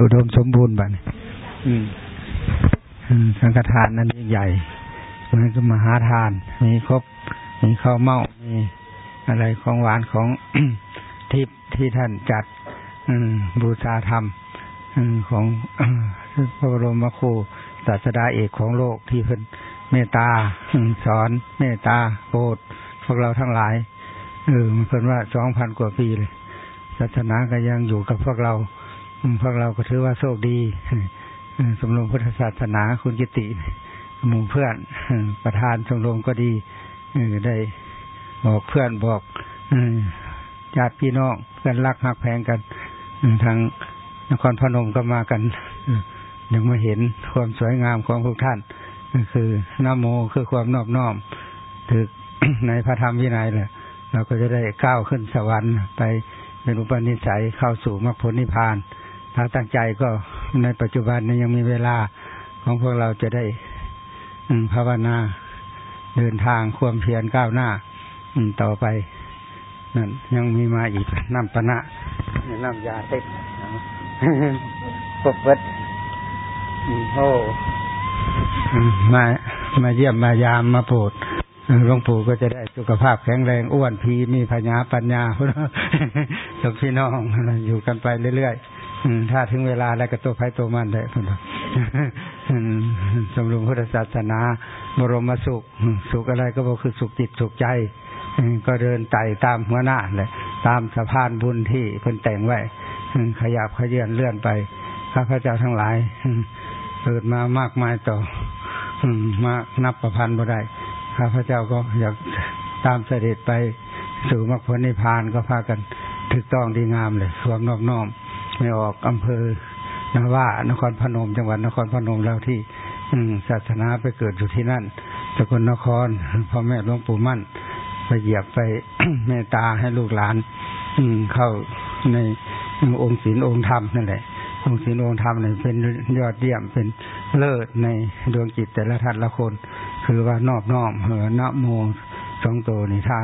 อุดมสมบูรณ์บัดสังฆทานนั้นยิ่งใหญ่มันก็มหาทาน มีครบ มีข้าวเมามีอะไรของหวานของทิพที่ท่านจัดบูชาธรรมของพระบรมครูศาสดาเอกของโลกที่เพิ่นเมตตาสอนเมตตาโปรดพวกเราทั้งหลายเออมันเพิ่นว่าสองพันกว่าปีเลยศาสนาก็ยังอยู่กับพวกเรา พวกเราก็ถือว่าโชคดีสมรมพุทธศาสนาคุณกิติหมู่เพื่อนประธานชมรมก็ดีได้บอกเพื่อนบอกญาติพี่น้องกันรักหักแพงกันทางนครพนมก็มากันยังมาเห็นความสวยงามของพวกท่านคือน้ำโมคือความนอบน้อมถือในพระธรรมวินัยเลยเราก็จะได้ก้าวขึ้นสวรรค์ไปเป็นอุปนิสัยเข้าสู่มรรคผลนิพพาน ถ้าตั้งใจก็ในปัจจุบันนี้ยังมีเวลาของพวกเราจะได้ภาวนาเดินทางความเพียรก้าวหน้าต่อไปนั่นยังมีมาอีกน้ำปณะน้ำยาเต็มปกเบิดโอ้มามาเยี่ยมมายามมาโปรดหลวงปู่ก็จะได้สุขภาพแข็งแรงอ้วนพีมีพญาปัญญาพวกพี่น้องอยู่กันไปเรื่อยๆ ถ้าถึงเวลาแล้วก็ตัวไผ่ตัวมันได้พุ่นสมรุมพุทธศาสนา บรมสุข สุขอะไรก็บอกคือสุขจิตสุขใจ ก็เดินไต่ตามหัวหน้าเลยตามสะพานบุญที่เพิ่นแต่งไว้ขยับขยื่นเลื่อนไปข้าพเจ้าทั้งหลายเกิดมามากมายต่อมานับประพันธ์บ่ได้ข้าพเจ้าก็อยากตามเสด็จไปสู่มรรคผลนิพพานก็พากันถูกต้องดีงามเลยความนอบน้อม ไม่ออกอำเภอนว่านครพนม จังหวัดนครพนมแล้วที่ศาสนาไปเกิดอยู่ที่นั่นสกลนครพ่อแม่หลวงปู่มั่น ไปเหยียบไปเมตตาให้ลูกหลานเข้าในองค์ศีลองค์ธรรมนั่นแหละองค์ศีลองค์ธรรมเนี่ยเป็นยอดเยี่ยมเป็นเลิศในดวงจิตแต่ละท่านละคน คือว่านอบน้อมเหอนะโมสองตัวนี่ถ้า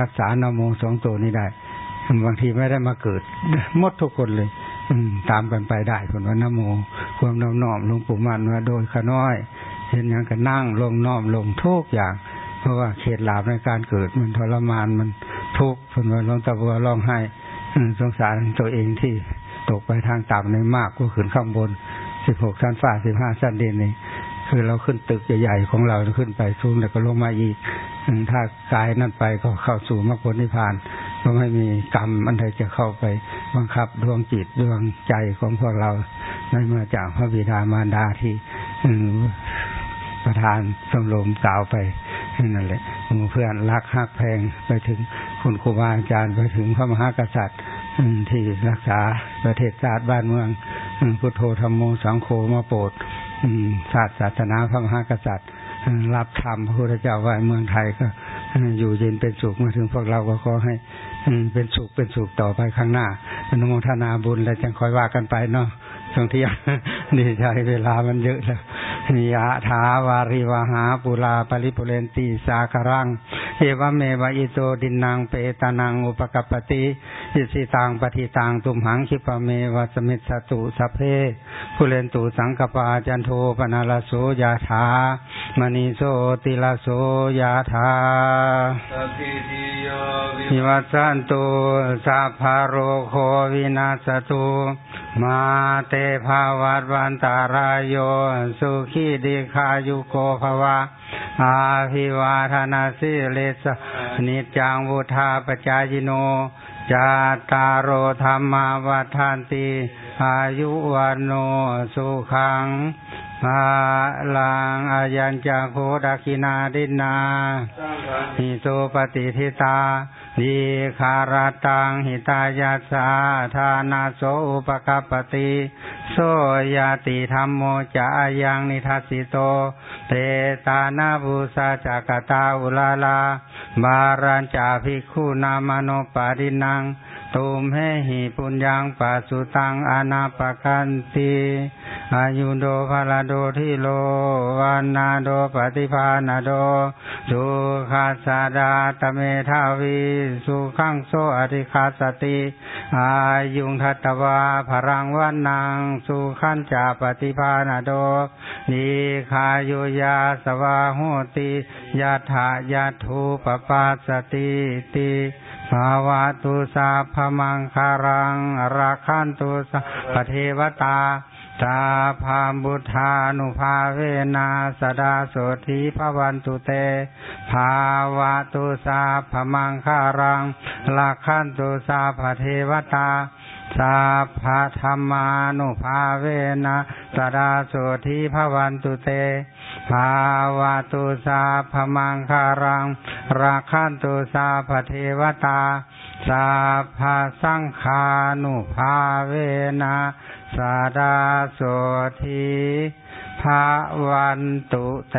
รักษานโมสองตัวนี้ได้ บางทีไม่ได้มาเกิดหมดทุกคนเลยตามกันไปได้คนว่านโม ความน้อมน้อมลงปู่มันว่าโดยขน้อยเห็นอย่างก็นั่งลงน้อมลงทุกอย่าง เพราะว่าเขตลาบในการเกิดมันทรมานมันทุกข์คนว่าลงตะบัวร้องไห้สงสารตัวเองที่ตกไปทางต่ำในมากก็ขึ้นข้างบนสิบหกชั้นฟ้าสิบห้าชั้นดินนี่คือเราขึ้นตึกใหญ่ๆของเราขึ้นไปสูงแล้วก็ลงมาอีกถ้ากายนั่นไปก็เข้าสู่มรรคผลนิพพาน ก็ไม่มีกรรมอันใดจะเข้าไปบังคับดวงจิตดวงใจของพวกเราได้มาจากพระบิดามารดาที่ประธานสมรมกล่าวไปนั่นแหละเพื่อนรักฮักแพงไปถึงคุณครูบาอาจารย์ไปถึงพระมหากษัตริย์ที่รักษาประเทศชาติบ้านเมืองพุทโธธรรมโมสังโฆมาโปรดศาสตร์ศาสนาพระมหากษัตริย์รับธรรมพระพุทธเจ้าไว้เมืองไทยก็ อยู่เย็นเป็นสุขมาถึงพวกเราก็ขอให้เป็นสุขเป็นสุขต่อไปข้างหน้าอนุโมทนาบุญแล้วจังคอยว่ากันไปเนาะสงที่ดีใช้เวลามันเยอะแล้วยะถาวาริวหาปุราปริปุเรนตีสาคารังเอวเมวะอิโตดินนางเปตานังอุปกปติ อิสิตังปฏิตังตุมหังคิปเมวะสมิสตุสัพเพปุเรนตุสังกปาจันโทปนาลโสยาถามณีโสติลโสยาถาวิวัสันตุสัพพโรโควินาสตุมาเตภาวัตวันตารายโยสุขีดีคายุโกภวะอาภิวาธนาสิเลสนิจังวุธาปจายโน จาตารโรธรรมาวัฏานติ อายุวันโนสุขัง มาลังอายัญจโคดาคินาดินาหิโตปฏิทิตาดีคาราตังหิตายาสาธานาโสอุปกปติโสยาติธรรมโมจะยังนิทัสสิโต เตตานาบุสาจักตาอุลาลา บารัญจาภิกขุนามโนปารินัง ตุมเหหิปุญญังปัสุตังอนาปกันติอายุโดภาลาโดทิโลวานาโดปฏิภาณโดสุขาสาดาตเมทาวีสุขังโสอธิคาสติอายุงทัตวาภรังวันนางสุขันจาปฏิภาณโดนิคายุยาสวาโหติยาถายาทูปปาสติติ ภาวะตุสาพมังคารังราคันตุสาปเทวตาตาพามบุทานุภาเวนาสดาโสธีพวันตุเต ภาวะตุสาพมังคารังลักขันตุสาปเทวตา สาพธรรมานุภาเวนะสดาโสธีภวันตุเต ภาวะตุสาพมังคารัง ราคันตุสาพเทวตา สาพสังคานุภาเวนะสาดาโสธีภวันตุเต